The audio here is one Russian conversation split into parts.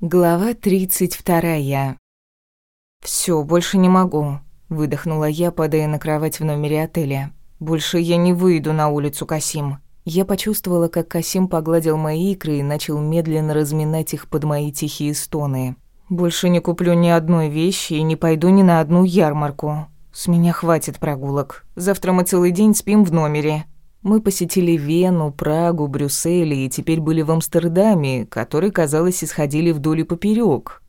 Глава 32. Всё, больше не могу», — выдохнула я, падая на кровать в номере отеля. «Больше я не выйду на улицу, Касим». Я почувствовала, как Касим погладил мои икры и начал медленно разминать их под мои тихие стоны. «Больше не куплю ни одной вещи и не пойду ни на одну ярмарку. С меня хватит прогулок. Завтра мы целый день спим в номере. Мы посетили Вену, Прагу, Брюссель и теперь были в Амстердаме, который, казалось, исходили вдоль и поперёк.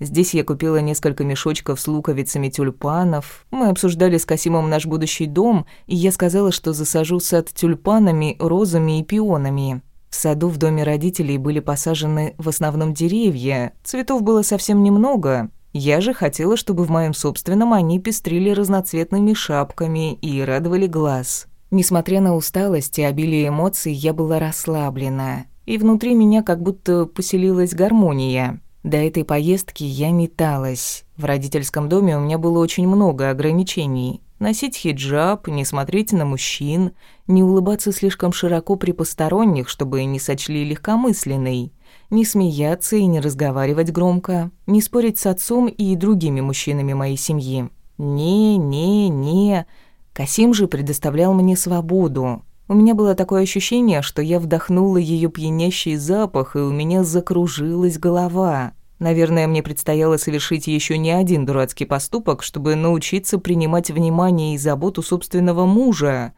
Здесь я купила несколько мешочков с луковицами тюльпанов. Мы обсуждали с Касимом наш будущий дом, и я сказала, что засажу сад тюльпанами, розами и пионами. В саду в доме родителей были посажены в основном деревья, цветов было совсем немного. Я же хотела, чтобы в моем собственном они пестрили разноцветными шапками и радовали глаз. Несмотря на усталость и обилие эмоций, я была расслаблена, и внутри меня как будто поселилась гармония. До этой поездки я металась. В родительском доме у меня было очень много ограничений. Носить хиджаб, не смотреть на мужчин, не улыбаться слишком широко при посторонних, чтобы не сочли легкомысленной, не смеяться и не разговаривать громко, не спорить с отцом и другими мужчинами моей семьи. Не, не, не... Касим же предоставлял мне свободу. У меня было такое ощущение, что я вдохнула ее пьянящий запах, и у меня закружилась голова. Наверное, мне предстояло совершить еще не один дурацкий поступок, чтобы научиться принимать внимание и заботу собственного мужа.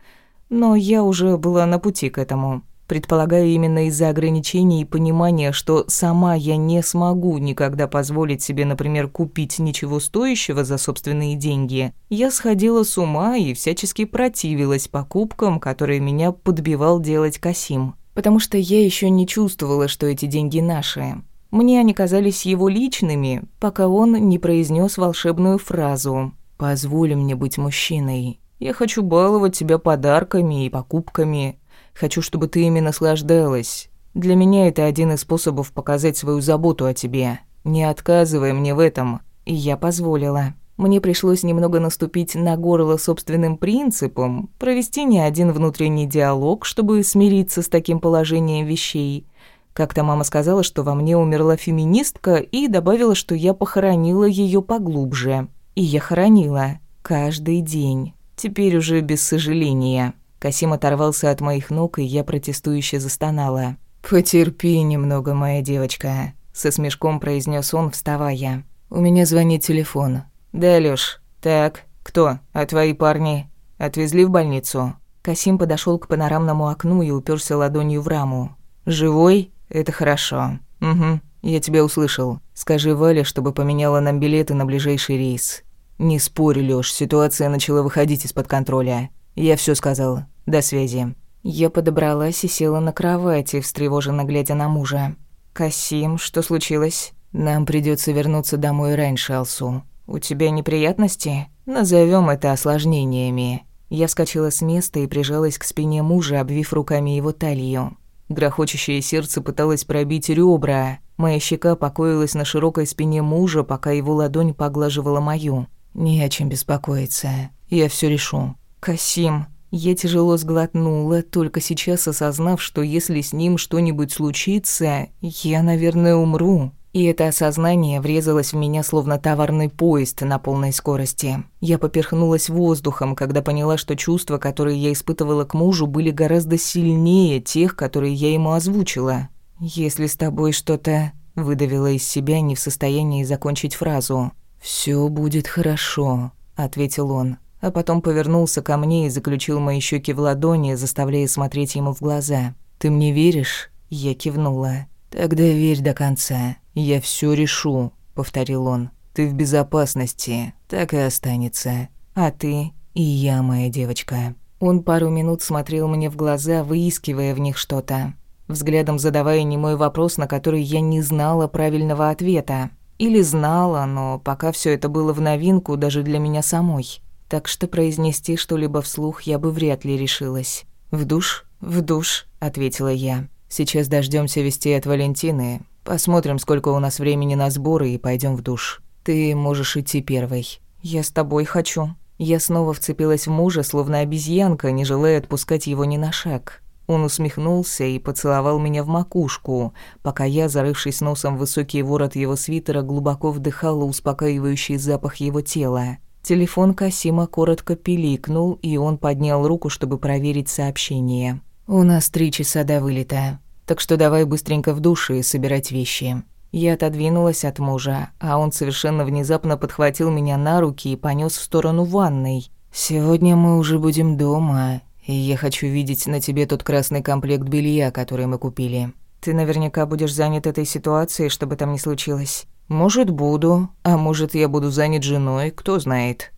Но я уже была на пути к этому. Предполагаю, именно из-за ограничений и понимания, что сама я не смогу никогда позволить себе, например, купить ничего стоящего за собственные деньги, я сходила с ума и всячески противилась покупкам, которые меня подбивал делать Касим. Потому что я еще не чувствовала, что эти деньги наши. Мне они казались его личными, пока он не произнес волшебную фразу «Позволь мне быть мужчиной. Я хочу баловать тебя подарками и покупками». Хочу, чтобы ты ими наслаждалась. Для меня это один из способов показать свою заботу о тебе. Не отказывай мне в этом». И я позволила. Мне пришлось немного наступить на горло собственным принципом, провести не один внутренний диалог, чтобы смириться с таким положением вещей. Как-то мама сказала, что во мне умерла феминистка, и добавила, что я похоронила ее поглубже. И я хоронила. Каждый день. Теперь уже без сожаления. Касим оторвался от моих ног, и я протестующе застонала. «Потерпи немного, моя девочка», — со смешком произнес он, вставая. «У меня звонит телефон». «Да, Лёш. Так, кто? А твои парни? Отвезли в больницу?» Касим подошел к панорамному окну и уперся ладонью в раму. «Живой? Это хорошо. Угу, я тебя услышал. Скажи Вале, чтобы поменяла нам билеты на ближайший рейс. Не спорь, Лёш, ситуация начала выходить из-под контроля. Я все сказал. До связи». Я подобралась и села на кровати, встревоженно глядя на мужа. «Касим, что случилось?» «Нам придется вернуться домой раньше, Алсу. У тебя неприятности? Назовем это осложнениями». Я вскочила с места и прижалась к спине мужа, обвив руками его талию. Грохочущее сердце пыталось пробить ребра. Моя щека покоилась на широкой спине мужа, пока его ладонь поглаживала мою. «Не о чем беспокоиться. Я все решу. Касим. Я тяжело сглотнула, только сейчас осознав, что если с ним что-нибудь случится, я, наверное, умру. И это осознание врезалось в меня словно товарный поезд на полной скорости. Я поперхнулась воздухом, когда поняла, что чувства, которые я испытывала к мужу, были гораздо сильнее тех, которые я ему озвучила. «Если с тобой что-то...» — выдавила из себя, не в состоянии закончить фразу. «Всё будет хорошо», — ответил он а потом повернулся ко мне и заключил мои щеки в ладони, заставляя смотреть ему в глаза. «Ты мне веришь?» Я кивнула. «Тогда верь до конца. Я все решу», — повторил он. «Ты в безопасности. Так и останется. А ты и я, моя девочка». Он пару минут смотрел мне в глаза, выискивая в них что-то. Взглядом задавая немой вопрос, на который я не знала правильного ответа. Или знала, но пока все это было в новинку даже для меня самой так что произнести что-либо вслух я бы вряд ли решилась. «В душ? В душ», — ответила я. «Сейчас дождемся вести от Валентины. Посмотрим, сколько у нас времени на сборы, и пойдем в душ. Ты можешь идти первой». «Я с тобой хочу». Я снова вцепилась в мужа, словно обезьянка, не желая отпускать его ни на шаг. Он усмехнулся и поцеловал меня в макушку, пока я, зарывшись носом в высокий ворот его свитера, глубоко вдыхала успокаивающий запах его тела. Телефон Касима коротко пиликнул, и он поднял руку, чтобы проверить сообщение. «У нас три часа до вылета, так что давай быстренько в душ и собирать вещи». Я отодвинулась от мужа, а он совершенно внезапно подхватил меня на руки и понёс в сторону ванной. «Сегодня мы уже будем дома, и я хочу видеть на тебе тот красный комплект белья, который мы купили. Ты наверняка будешь занят этой ситуацией, чтобы там не случилось. Может, буду, а может, я буду занят женой, кто знает.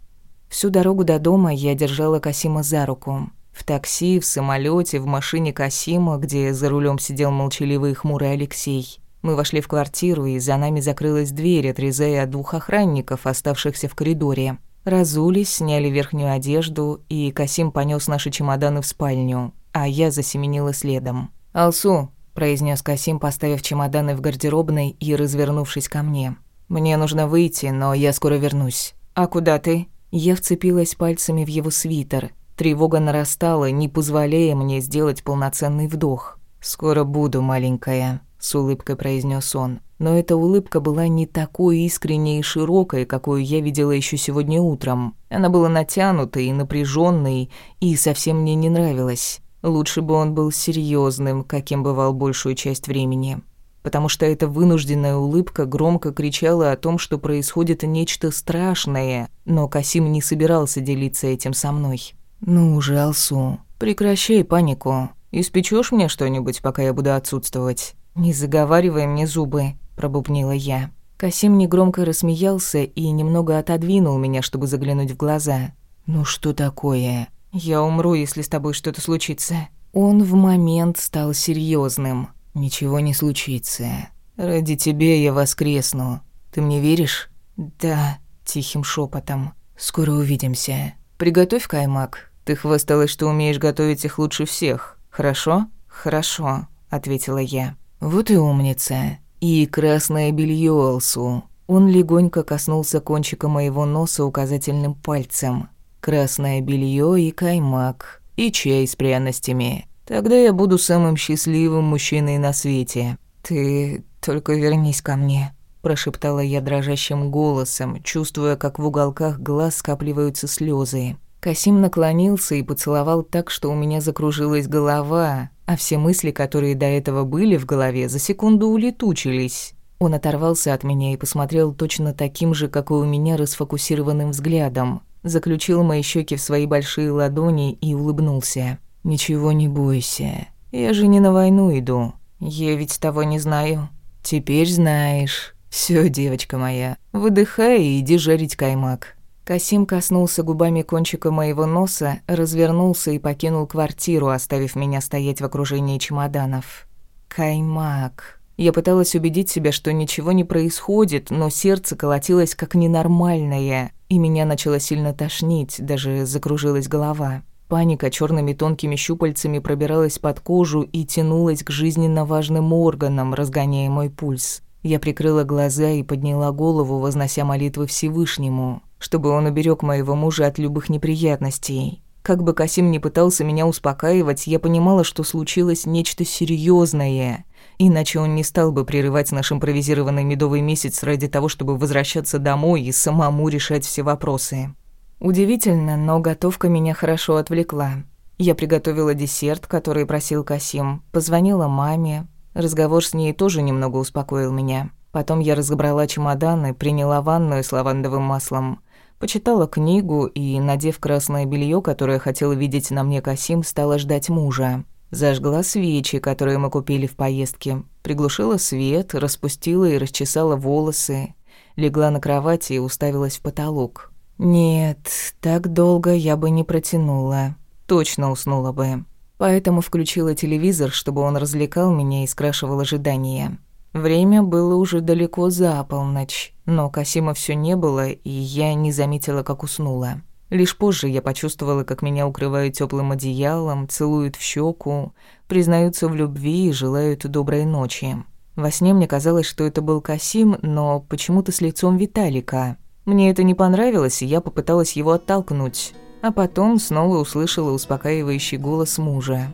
Всю дорогу до дома я держала Касима за руку. В такси, в самолете, в машине Касима, где за рулем сидел молчаливый и хмурый Алексей. Мы вошли в квартиру, и за нами закрылась дверь, отрезая от двух охранников, оставшихся в коридоре. Разулись, сняли верхнюю одежду, и Касим понёс наши чемоданы в спальню, а я засеменила следом. «Алсу», – произнес Касим, поставив чемоданы в гардеробной и развернувшись ко мне. «Мне нужно выйти, но я скоро вернусь». «А куда ты?» Я вцепилась пальцами в его свитер. Тревога нарастала, не позволяя мне сделать полноценный вдох. «Скоро буду, маленькая», – с улыбкой произнес он но эта улыбка была не такой искренней и широкой, какую я видела еще сегодня утром. Она была натянутой и напряженной, и совсем мне не нравилась. Лучше бы он был серьезным, каким бывал большую часть времени. Потому что эта вынужденная улыбка громко кричала о том, что происходит нечто страшное, но Касим не собирался делиться этим со мной. «Ну уже, Алсу, прекращай панику. Испечешь мне что-нибудь, пока я буду отсутствовать?» «Не заговаривай мне зубы», пробубнила я. Касим негромко рассмеялся и немного отодвинул меня, чтобы заглянуть в глаза. «Ну что такое? Я умру, если с тобой что-то случится». Он в момент стал серьезным. «Ничего не случится. Ради тебя я воскресну. Ты мне веришь?» «Да», — тихим шепотом. «Скоро увидимся. Приготовь каймак. Ты хвасталась, что умеешь готовить их лучше всех. Хорошо?» «Хорошо», — ответила я. «Вот и умница и красное белье Алсу. Он легонько коснулся кончика моего носа указательным пальцем. Красное белье и каймак, и чай с пряностями. Тогда я буду самым счастливым мужчиной на свете. Ты только вернись ко мне, прошептала я дрожащим голосом, чувствуя, как в уголках глаз скапливаются слезы. Касим наклонился и поцеловал так, что у меня закружилась голова, а все мысли, которые до этого были в голове, за секунду улетучились. Он оторвался от меня и посмотрел точно таким же, как и у меня, расфокусированным взглядом. Заключил мои щеки в свои большие ладони и улыбнулся. «Ничего не бойся. Я же не на войну иду. Я ведь того не знаю. Теперь знаешь. Все, девочка моя, выдыхай и иди жарить каймак». Касим коснулся губами кончика моего носа, развернулся и покинул квартиру, оставив меня стоять в окружении чемоданов. Каймак. Я пыталась убедить себя, что ничего не происходит, но сердце колотилось как ненормальное, и меня начало сильно тошнить, даже закружилась голова. Паника черными тонкими щупальцами пробиралась под кожу и тянулась к жизненно важным органам, разгоняя мой пульс. Я прикрыла глаза и подняла голову, вознося молитвы Всевышнему чтобы он уберег моего мужа от любых неприятностей. Как бы Касим ни пытался меня успокаивать, я понимала, что случилось нечто серьезное, иначе он не стал бы прерывать наш импровизированный медовый месяц ради того, чтобы возвращаться домой и самому решать все вопросы. Удивительно, но готовка меня хорошо отвлекла. Я приготовила десерт, который просил Касим, позвонила маме. Разговор с ней тоже немного успокоил меня. Потом я разобрала чемоданы, приняла ванную с лавандовым маслом, Почитала книгу и, надев красное белье, которое хотел видеть на мне Касим, стала ждать мужа. Зажгла свечи, которые мы купили в поездке. Приглушила свет, распустила и расчесала волосы. Легла на кровати и уставилась в потолок. Нет, так долго я бы не протянула. Точно уснула бы. Поэтому включила телевизор, чтобы он развлекал меня и скрашивал ожидания. Время было уже далеко за полночь, но Касима все не было, и я не заметила, как уснула. Лишь позже я почувствовала, как меня укрывают теплым одеялом, целуют в щеку, признаются в любви и желают доброй ночи. Во сне мне казалось, что это был Касим, но почему-то с лицом Виталика. Мне это не понравилось, и я попыталась его оттолкнуть. А потом снова услышала успокаивающий голос мужа.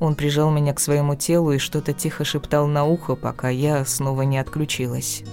Он прижал меня к своему телу и что-то тихо шептал на ухо, пока я снова не отключилась.